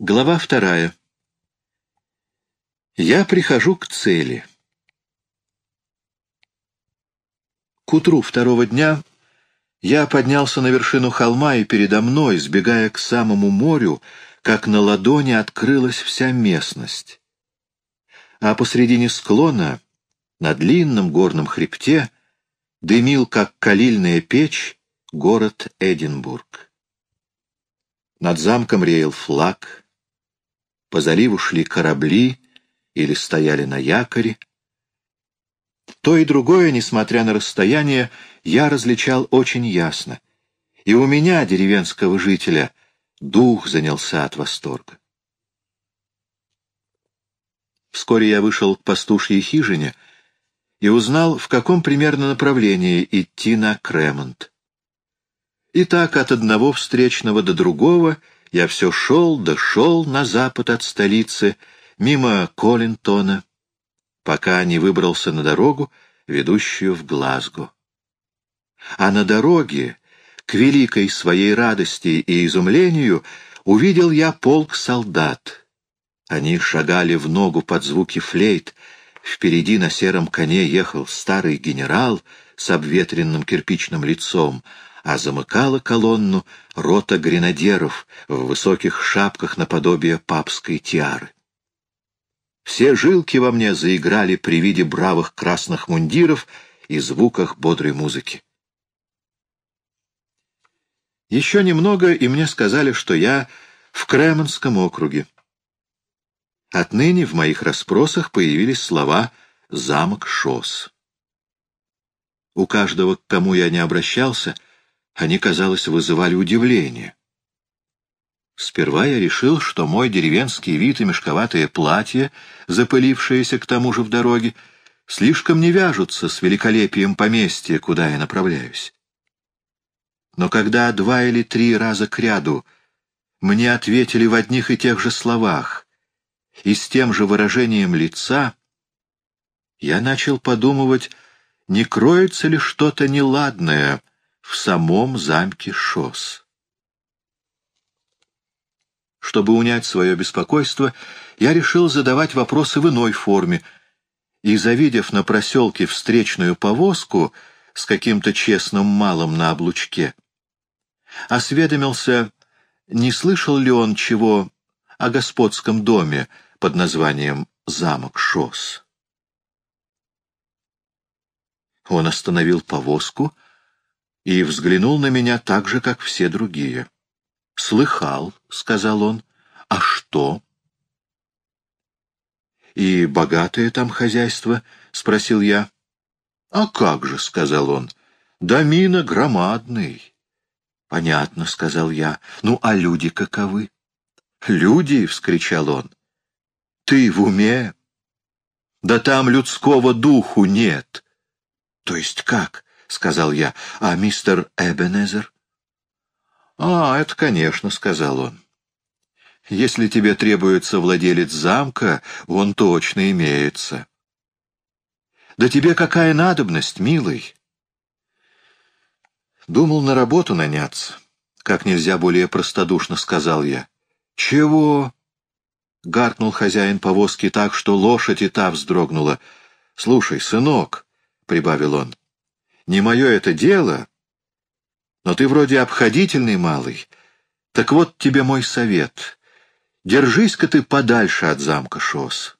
Глава вторая. Я прихожу к цели. К утру второго дня я поднялся на вершину холма, и передо мной, сбегая к самому морю, как на ладони открылась вся местность. А посредине склона, на длинном горном хребте, дымил, как калильная печь, город Эдинбург. Над замком реял флаг — по заливу шли корабли или стояли на якоре. То и другое, несмотря на расстояние, я различал очень ясно. И у меня, деревенского жителя, дух занялся от восторга. Вскоре я вышел к пастушьей хижине и узнал, в каком примерно направлении идти на Кремонт. И так от одного встречного до другого — я все шел да шел на запад от столицы, мимо Коллинтона, пока не выбрался на дорогу, ведущую в Глазго. А на дороге, к великой своей радости и изумлению, увидел я полк солдат. Они шагали в ногу под звуки флейт, впереди на сером коне ехал старый генерал с обветренным кирпичным лицом, а замыкала колонну рота гренадеров в высоких шапках наподобие папской тиары. Все жилки во мне заиграли при виде бравых красных мундиров и звуках бодрой музыки. Еще немного, и мне сказали, что я в Кременском округе. Отныне в моих расспросах появились слова «замок Шос». У каждого, к кому я не обращался — они, казалось, вызывали удивление. Сперва я решил, что мой деревенский вид и мешковатое платье, запылившееся к тому же в дороге, слишком не вяжутся с великолепием поместья, куда я направляюсь. Но когда два или три раза кряду мне ответили в одних и тех же словах и с тем же выражением лица, я начал подумывать, не кроется ли что-то неладное в самом замке Шос. Чтобы унять свое беспокойство, я решил задавать вопросы в иной форме, и, завидев на проселке встречную повозку с каким-то честным малым на облучке, осведомился, не слышал ли он чего о господском доме под названием «Замок Шос». Он остановил повозку — и взглянул на меня так же, как все другие. «Слыхал», — сказал он. «А что?» «И богатое там хозяйство?» — спросил я. «А как же», — сказал он, — «домина громадный». «Понятно», — сказал я. «Ну, а люди каковы?» «Люди!» — вскричал он. «Ты в уме? Да там людского духу нет!» «То есть как?» — сказал я. — А мистер Эбенезер? — А, это, конечно, — сказал он. — Если тебе требуется владелец замка, он точно имеется. — Да тебе какая надобность, милый? Думал на работу наняться. Как нельзя более простодушно сказал я. — Чего? — гаркнул хозяин повозки так, что лошадь и та вздрогнула. — Слушай, сынок, — прибавил он, — не мое это дело, но ты вроде обходительный малый. Так вот тебе мой совет. Держись-ка ты подальше от замка Шос.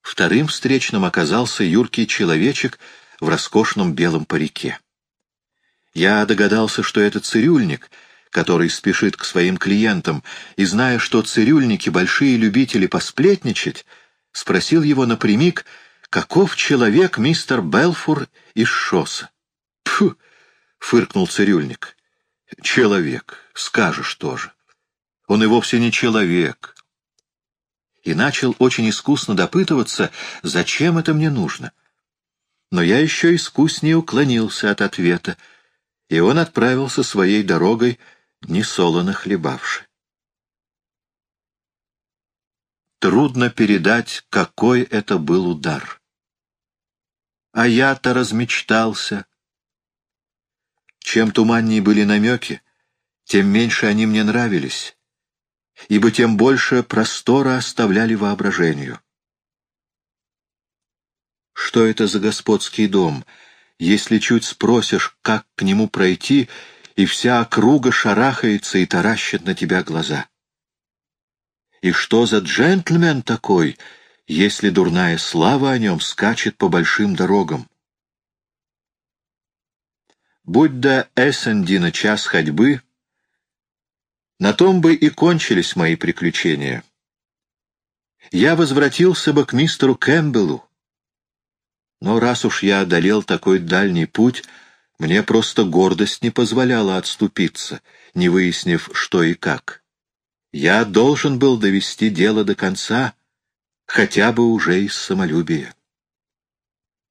Вторым встречным оказался юркий человечек в роскошном белом парике. Я догадался, что это цирюльник, который спешит к своим клиентам, и, зная, что цирюльники — большие любители посплетничать, спросил его напрямик — Каков человек мистер Белфур из Шосса? Пфу! — фыркнул цирюльник. Человек, скажешь тоже. Он и вовсе не человек. И начал очень искусно допытываться, зачем это мне нужно. Но я еще искуснее уклонился от ответа, и он отправился своей дорогой, несолоно хлебавши. Трудно передать, какой это был удар а я-то размечтался. Чем туманнее были намеки, тем меньше они мне нравились, ибо тем больше простора оставляли воображению. Что это за господский дом, если чуть спросишь, как к нему пройти, и вся округа шарахается и таращит на тебя глаза? И что за джентльмен такой, если дурная слава о нем скачет по большим дорогам? Будь до Эссендина час ходьбы, на том бы и кончились мои приключения. Я возвратился бы к мистеру Кэмпбеллу. Но раз уж я одолел такой дальний путь, мне просто гордость не позволяла отступиться, не выяснив, что и как. Я должен был довести дело до конца, хотя бы уже из самолюбия.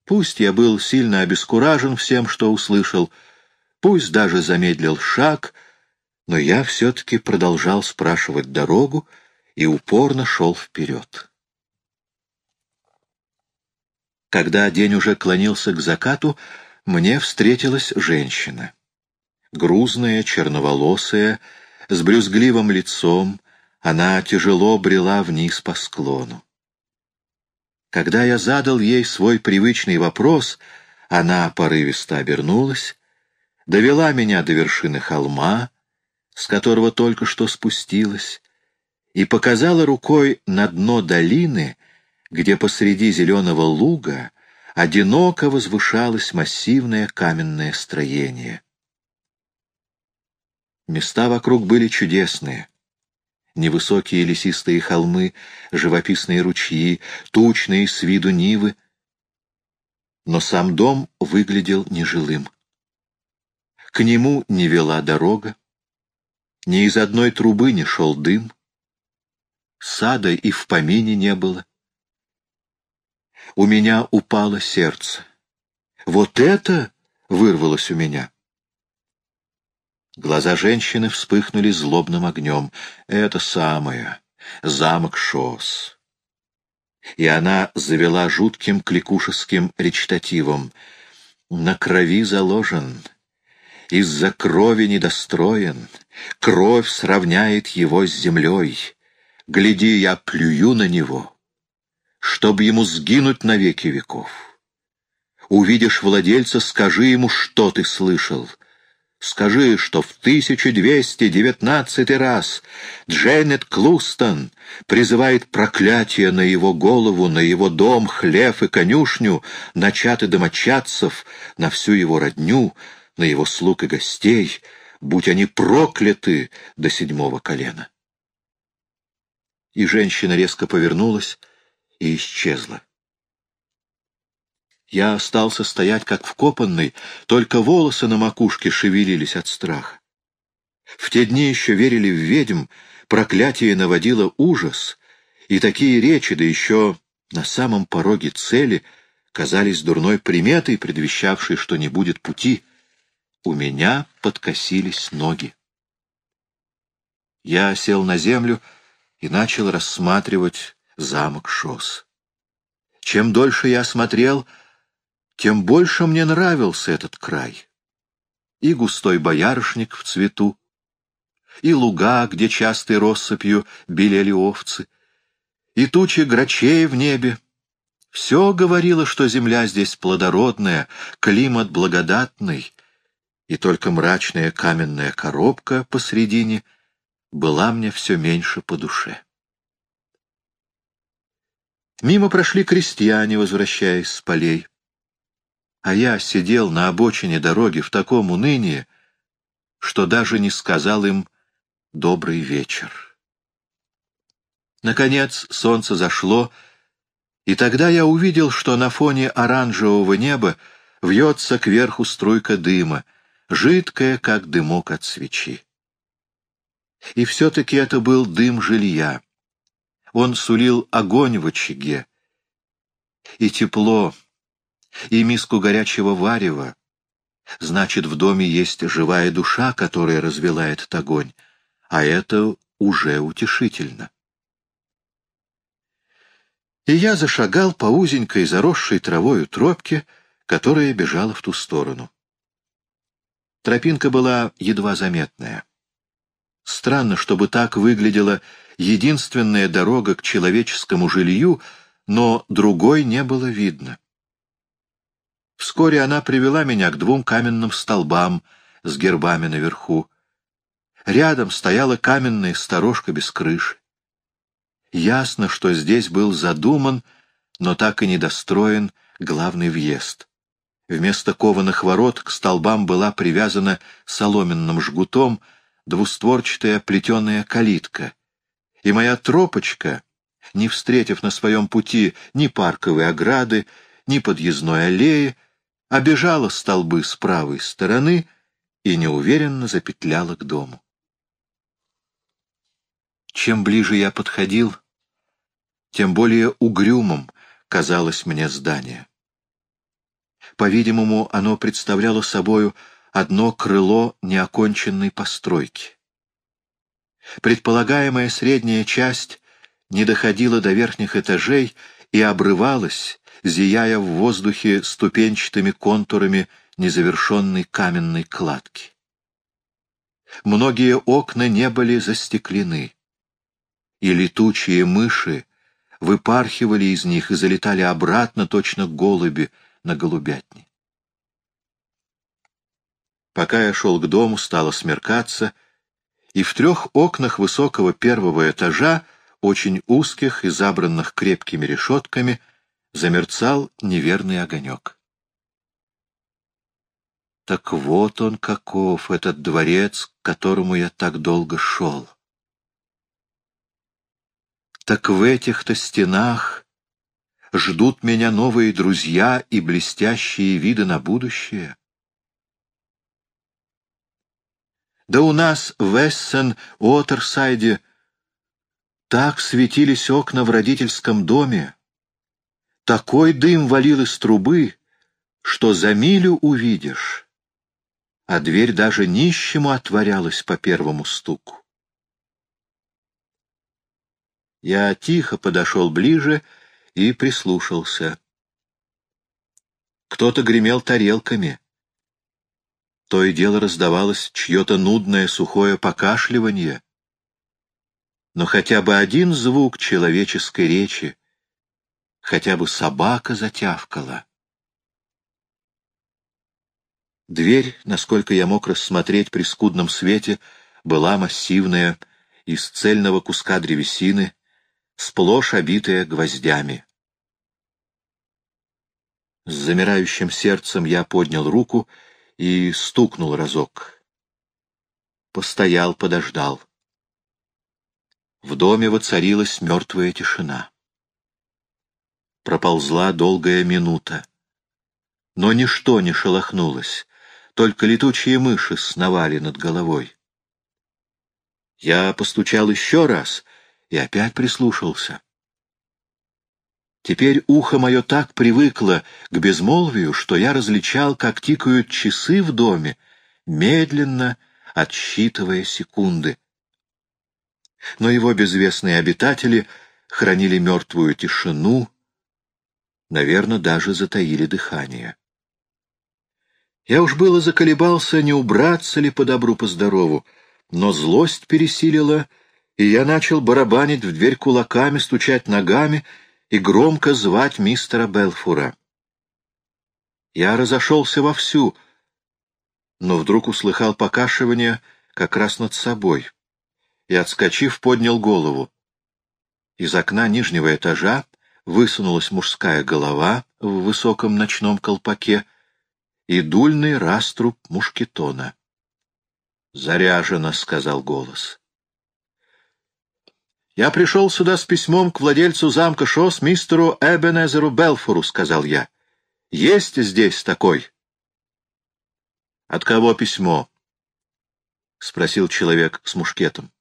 Пусть я был сильно обескуражен всем, что услышал, пусть даже замедлил шаг — но я все-таки продолжал спрашивать дорогу и упорно шел вперед. Когда день уже клонился к закату, мне встретилась женщина. Грузная, черноволосая, с брюзгливым лицом, она тяжело брела вниз по склону. Когда я задал ей свой привычный вопрос, она порывисто обернулась, довела меня до вершины холма, с которого только что спустилась, и показала рукой на дно долины, где посреди зеленого луга одиноко возвышалось массивное каменное строение. Места вокруг были чудесные. Невысокие лесистые холмы, живописные ручьи, тучные с виду нивы. Но сам дом выглядел нежилым. К нему не вела дорога, ни из одной трубы не шел дым, сада и в помине не было. У меня упало сердце. Вот это вырвалось у меня. Глаза женщины вспыхнули злобным огнем. Это самое, замок Шос. И она завела жутким кликушеским речитативом. На крови заложен, из-за крови недостроен, кровь сравняет его с землей. Гляди, я плюю на него, чтобы ему сгинуть навеки веков. Увидишь владельца, скажи ему, что ты слышал. Скажи, что в 1219 раз Дженнет Клустон призывает проклятие на его голову, на его дом, хлев и конюшню, начаты домочадцев, на всю его родню, на его слуг и гостей, будь они прокляты до седьмого колена. И женщина резко повернулась и исчезла. Я остался стоять как вкопанный, только волосы на макушке шевелились от страха. В те дни еще верили в ведьм, проклятие наводило ужас, и такие речи, да еще на самом пороге цели, казались дурной приметой, предвещавшей, что не будет пути — у меня подкосились ноги. Я сел на землю и начал рассматривать замок Шос. Чем дольше я смотрел, тем больше мне нравился этот край. И густой боярышник в цвету, и луга, где частой россыпью белели овцы, и тучи грачей в небе. Все говорило, что земля здесь плодородная, климат благодатный, и только мрачная каменная коробка посредине была мне все меньше по душе. Мимо прошли крестьяне, возвращаясь с полей. А я сидел на обочине дороги в таком унынии, что даже не сказал им «добрый вечер». Наконец солнце зашло, и тогда я увидел, что на фоне оранжевого неба вьется кверху струйка дыма — жидкая, как дымок от свечи. И все-таки это был дым жилья. Он сулил огонь в очаге, и тепло, и миску горячего варева. Значит, в доме есть живая душа, которая развела этот огонь, а это уже утешительно. И я зашагал по узенькой заросшей травою тропке, которая бежала в ту сторону. Тропинка была едва заметная. Странно, чтобы так выглядела единственная дорога к человеческому жилью, но другой не было видно. Вскоре она привела меня к двум каменным столбам с гербами наверху. Рядом стояла каменная сторожка без крыши. Ясно, что здесь был задуман, но так и недостроен главный въезд. Вместо кованых ворот к столбам была привязана соломенным жгутом двустворчатая плетеная калитка. И моя тропочка, не встретив на своем пути ни парковой ограды, ни подъездной аллеи, обежала столбы с правой стороны и неуверенно запетляла к дому. Чем ближе я подходил, тем более угрюмым казалось мне здание. По-видимому, оно представляло собою одно крыло неоконченной постройки. Предполагаемая средняя часть не доходила до верхних этажей и обрывалась, зияя в воздухе ступенчатыми контурами незавершенной каменной кладки. Многие окна не были застеклены, и летучие мыши выпархивали из них и залетали обратно, точно голуби, на голубятни. Пока я шел к дому, стало смеркаться, и в трех окнах высокого первого этажа, очень узких и забранных крепкими решетками, замерцал неверный огонек. Так вот он каков, этот дворец, к которому я так долго шел. Так в этих-то стенах ждут меня новые друзья и блестящие виды на будущее. Да у нас в Эссен-Уотерсайде так светились окна в родительском доме, такой дым валил из трубы, что за милю увидишь, а дверь даже нищему отворялась по первому стуку. Я тихо подошел ближе и прислушался. Кто-то гремел тарелками. То и дело раздавалось чье-то нудное сухое покашливание. Но хотя бы один звук человеческой речи, хотя бы собака затявкала. Дверь, насколько я мог рассмотреть при скудном свете, была массивная, из цельного куска древесины, сплошь обитая гвоздями. С замирающим сердцем я поднял руку и стукнул разок. Постоял, подождал. В доме воцарилась мертвая тишина. Проползла долгая минута. Но ничто не шелохнулось, только летучие мыши сновали над головой. Я постучал еще раз и опять прислушался. Теперь ухо мое так привыкло к безмолвию, что я различал, как тикают часы в доме, медленно отсчитывая секунды. Но его безвестные обитатели хранили мертвую тишину, наверное, даже затаили дыхание. Я уж было заколебался, не убраться ли по добру, по здорову, но злость пересилила, и я начал барабанить в дверь кулаками, стучать ногами и громко звать мистера Белфура. Я разошелся вовсю, но вдруг услыхал покашивание как раз над собой и, отскочив, поднял голову. Из окна нижнего этажа высунулась мужская голова в высоком ночном колпаке и дульный раструб мушкетона. «Заряжено», — сказал голос. «Я пришел сюда с письмом к владельцу замка Шос, мистеру Эбенезеру Белфору», — сказал я. «Есть здесь такой?» «От кого письмо?» — спросил человек с мушкетом.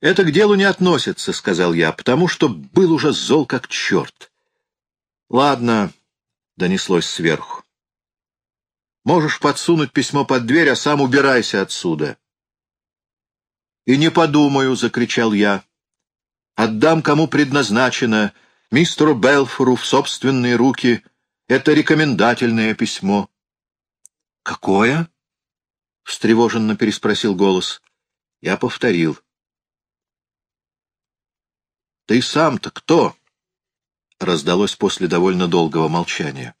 «Это к делу не относится», — сказал я, — «потому что был уже зол как черт». «Ладно», — донеслось сверху. «Можешь подсунуть письмо под дверь, а сам убирайся отсюда». «И не подумаю», — закричал я. «Отдам, кому предназначено, мистеру Белфору в собственные руки. Это рекомендательное письмо». «Какое?» — встревоженно переспросил голос. Я повторил. «Ты сам-то кто?» — раздалось после довольно долгого молчания.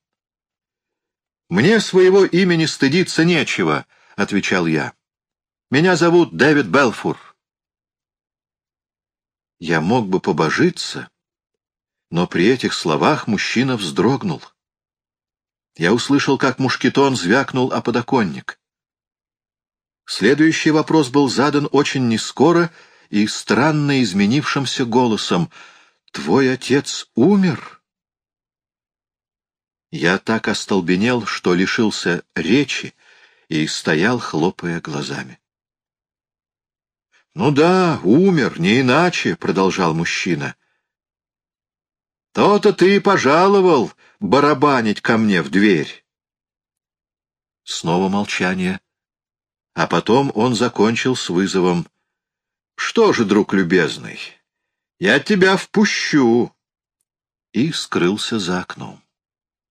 «Мне своего имени стыдиться нечего», — отвечал я. «Меня зовут Дэвид Белфур». Я мог бы побожиться, но при этих словах мужчина вздрогнул. Я услышал, как мушкетон звякнул о подоконник. Следующий вопрос был задан очень нескоро и странно изменившимся голосом. «Твой отец умер?» Я так остолбенел, что лишился речи и стоял, хлопая глазами. «Ну да, умер, не иначе», — продолжал мужчина. «То-то ты и пожаловал барабанить ко мне в дверь». Снова молчание. А потом он закончил с вызовом. «Что же, друг любезный, я тебя впущу!» И скрылся за окном.